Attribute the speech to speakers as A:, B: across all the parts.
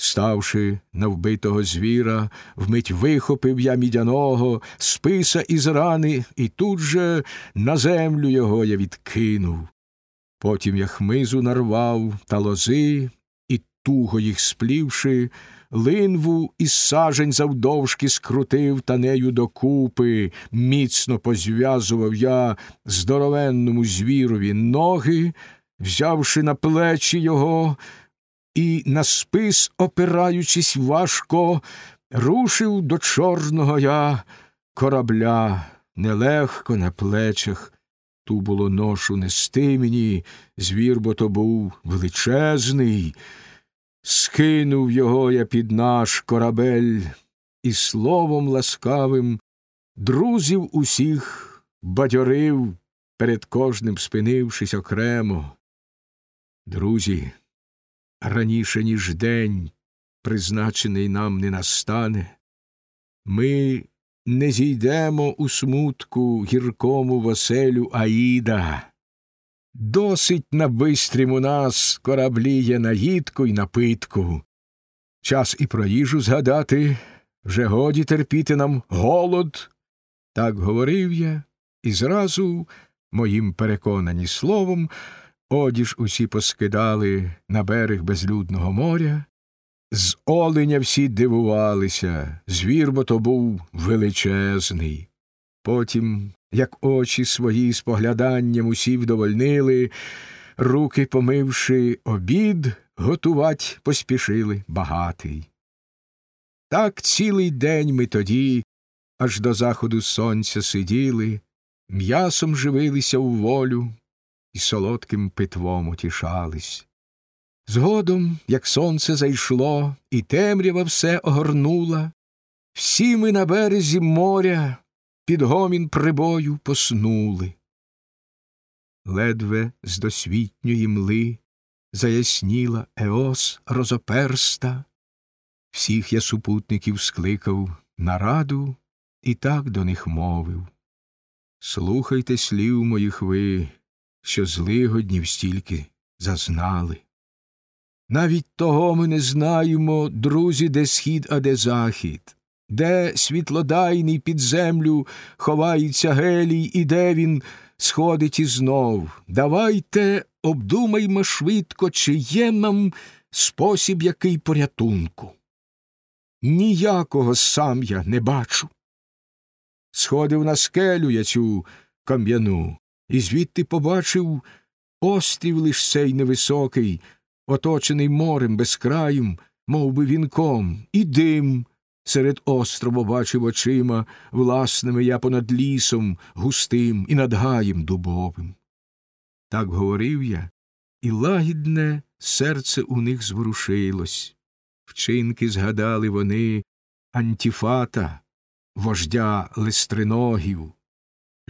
A: Ставши на вбитого звіра, вмить вихопив я мідяного, списа із рани, і тут же на землю його я відкинув. Потім я хмизу нарвав та лози, і, туго їх сплівши, линву із сажень завдовжки скрутив та нею докупи, міцно позв'язував я здоровенному звірові ноги, взявши на плечі його і, на спис, опираючись важко, рушив до чорного я корабля нелегко на плечах. Ту було ношу нести мені, звір бо то був величезний. Скинув його я під наш корабель і словом ласкавим друзів усіх бадьорив, перед кожним спинившись окремо. Друзі, раніше, ніж день, призначений нам не настане, ми не зійдемо у смутку гіркому Васелю Аїда. Досить на бистрім у нас кораблі є наїдку й напитку. Час і про їжу згадати вже годі терпіти нам голод. Так говорив я, і зразу, моїм переконані словом, одіж усі поскидали на берег безлюдного моря. З оленя всі дивувалися, звір бо то був величезний. Потім як очі свої з погляданням усі вдовольнили, руки помивши обід, готувать поспішили багатий. Так цілий день ми тоді, аж до заходу сонця сиділи, м'ясом живилися у волю і солодким питвом утішались. Згодом, як сонце зайшло, і темрява все огорнула, всі ми на березі моря під гомін прибою поснули. Ледве з досвітньої мли заясніла Еос розоперста, всіх я супутників скликав на раду і так до них мовив Слухайте слів моїх ви, що злигоднів стільки зазнали. Навіть того ми не знаємо, друзі, де схід, а де захід де світлодайний під землю ховається гелій, і де він сходить ізнов. Давайте обдумаймо швидко, чи є нам спосіб який порятунку. Ніякого сам я не бачу. Сходив на скелю я цю кам'яну, і звідти побачив острів лиш цей невисокий, оточений морем безкраїм, мов би вінком, і дим серед острова бачив очима, власними я понад лісом густим і над гаєм дубовим. Так говорив я, і лагідне серце у них зворушилось. Вчинки згадали вони антіфата, вождя листриногів,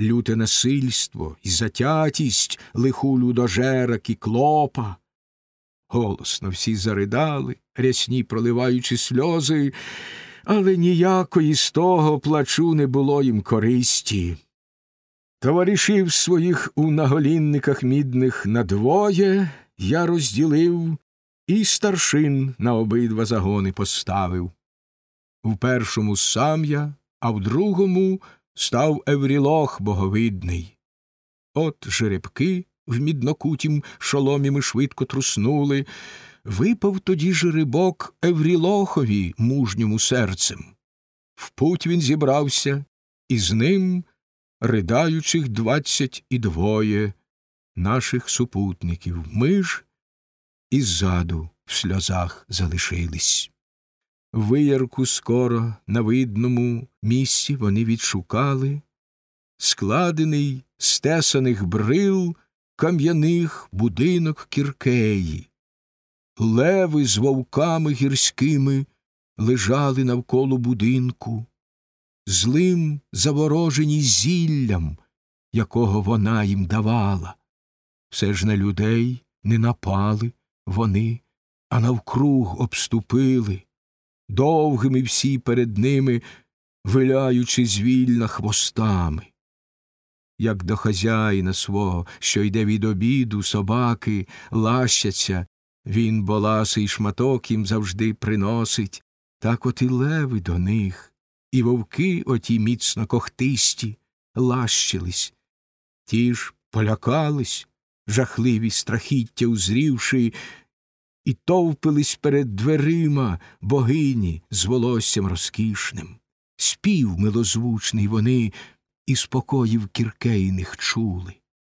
A: люте насильство і затятість лиху людожера кіклопа. Голосно всі заридали, рясні проливаючи сльози, але ніякої з того плачу не було їм користі. Товаришів своїх у наголінниках мідних надвоє я розділив і старшин на обидва загони поставив. В першому сам я, а в другому став Еврілох боговидний. От жеребки в міднокутім шоломі швидко труснули, Випав тоді жеребок Еврілохові мужньому серцем. В путь він зібрався, і з ним ридаючих двадцять і двоє наших супутників. Ми ж іззаду в сльозах залишились. Виярку скоро на видному місці вони відшукали, складений з тесаних брил кам'яних будинок кіркеї леви з вовками гірськими лежали навколо будинку, злим заворожені зіллям, якого вона їм давала. Все ж на людей не напали вони, а навкруг обступили, довгими всі перед ними, виляючи звільна хвостами. Як до хазяїна свого, що йде від обіду, собаки лащаться Він боласий шматок їм завжди приносить, так от і леви до них, і вовки оті міцно когтисті лащились. Ті ж полякались, жахливі страхіття узрівши, і товпились перед дверима богині з волоссям розкішним. Спів милозвучний вони і спокоїв кіркейних чули.